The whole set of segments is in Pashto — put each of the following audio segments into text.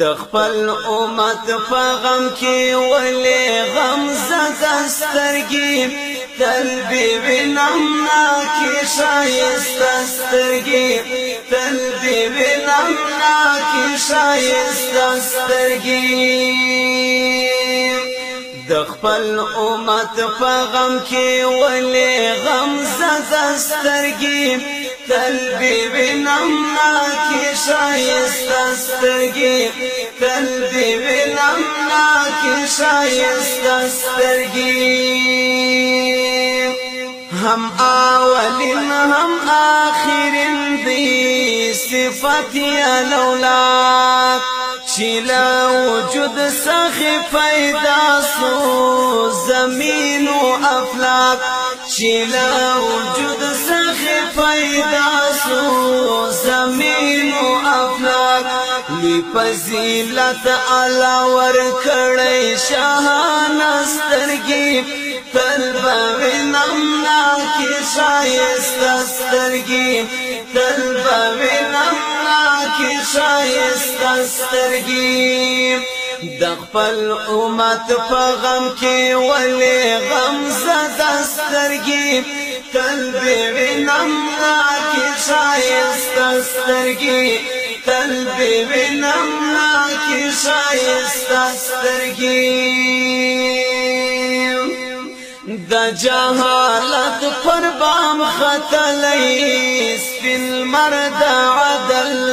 د خپل امت په غم کې ولې غم زدسترګي تل به وینم نا کې شایستسترګي تل به وینم نا کې شایستسترګي د خپل امت په غم کې ولې غم زدسترګي قلبي من وینمنا کی شایستا سترگی تل بی وینمنا کی هم اخر هم آخرین يا صفتی شلا وجود سخي پیدا سو زمين وافلاك شلا وجود سخي پیدا سو زمین او افلاک لوی فضیلت الله ور کړی شاهان سترګي قلب وینم نا کی شایست سترګي قلب وینم نا کی شایست سترګي د خپل امت په غم کې ولې غم زدسترګي تل به وینم ناکی شایست سترګي تل به وینم ناکی شایست سترګي د جهالت پر بام خطلې سپین مرد عدل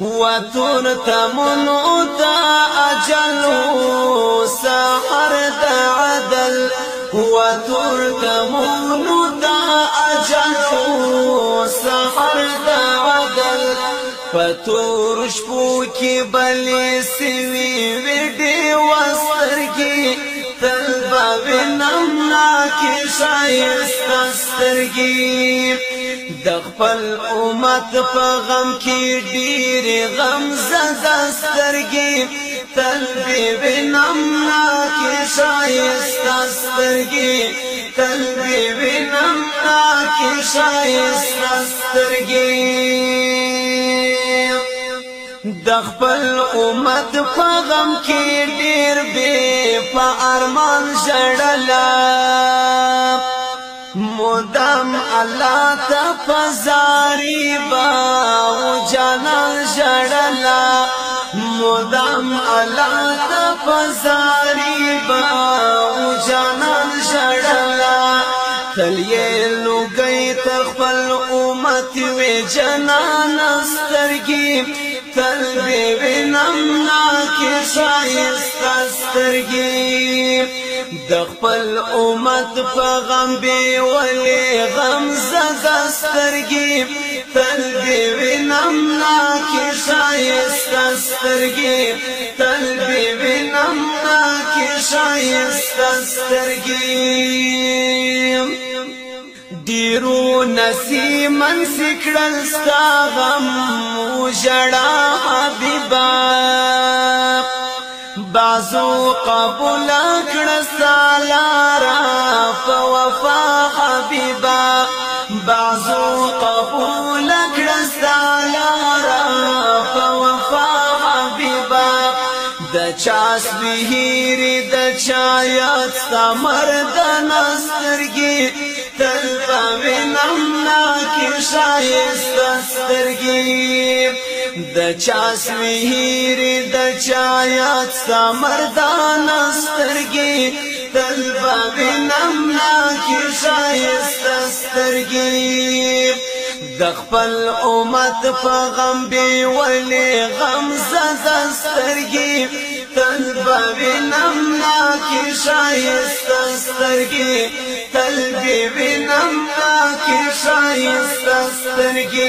وتور تمنو تا اجلو سحر دا دل هو ترکمونو دا اجلو سحر دا عدل پتور شپو کی بلی سوی ویڈی وصر کی تلبا ونمنا کی شایست استرگی د خپل امت په غم کې ډېر غم زده سترګې تل بی وینم نا کی شایستا سترگی تل بی وینم نا کی شایستا سترگی د خپل امت په غم کې ډیر به په ارمان ژړلا مدام الله ته پزاري با او جانا ژړلا مدام الله ته فزاری با او جانان شړلا تلې لوګي تخپل امت وې جنان سترګي تل به وینم نا کې شایسته سترګي د خپل امت په غم به ولې غم زدسترګي تلبی وینم نا کی شایستا سترگی تلبی وینم نا کی شایستا سترگی دیرو نسیمن سکڑل ستا غم جڑا حبیبا بازو قبول اکڑستا لارا فوفا حبیبا بازو داس بهیر د چایات سمر د نسترګي تل پوینم نا کې شایست سترګي د چاس بهیر د چایات سمر د نسترګي تل پوینم نا کې شایست سترګي د خپل امت په غم به ولې غم زسترګي بوینم نا کی شایست سترګي تل به وینم نا کی شایست سترګي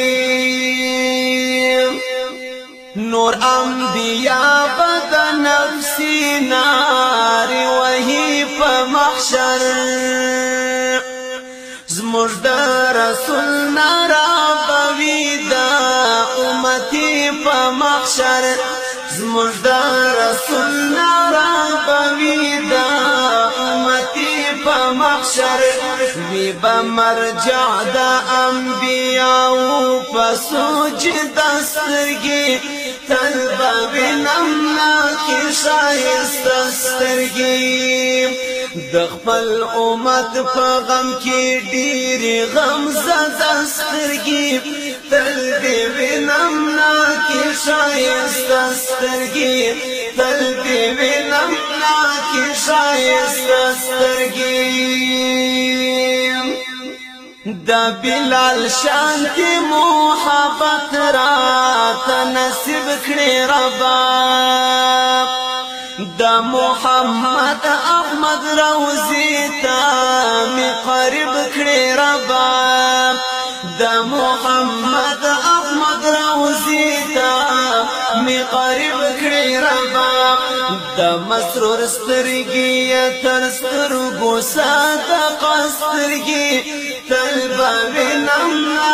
نور انبیاء بد نفسی نار وحی په محشر زموږ د رسول نار بوی دا امتی په محشر مجدا رسول را بویدا امتی په محشر وی به مرجع د انبیا او فسجد سترګي تل به نمنا کې شایست سترګي د خپل امت په غم کې ډېر غم زده سترګي تل دی وینم نا کی شایست سترګي تل دی دا بلال شان کی محبت را تنصیب کړي ربا دا محمد احمد روزی تا می قرب کړي ربا د محمد احمد روزي تا می قریب کړی ربا د مسرور سترګي تر سترګو ساده قسترګي تل به نمنا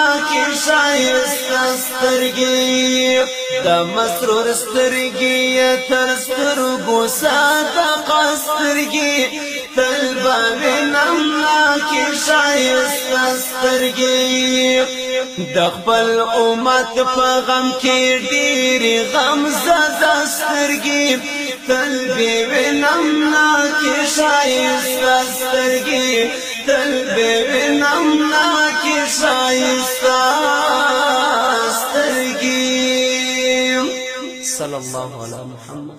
شایسته سترګي د مسرور سترګي تر سترګو ساده قسترګي تل باندې نمنا کې شایسته سترګي د خپل امت په غم کې ډېر غم زده سترګي تل به ونمنا کې شایسته سترګي تل به ونمنا کې شایسته الله على محمد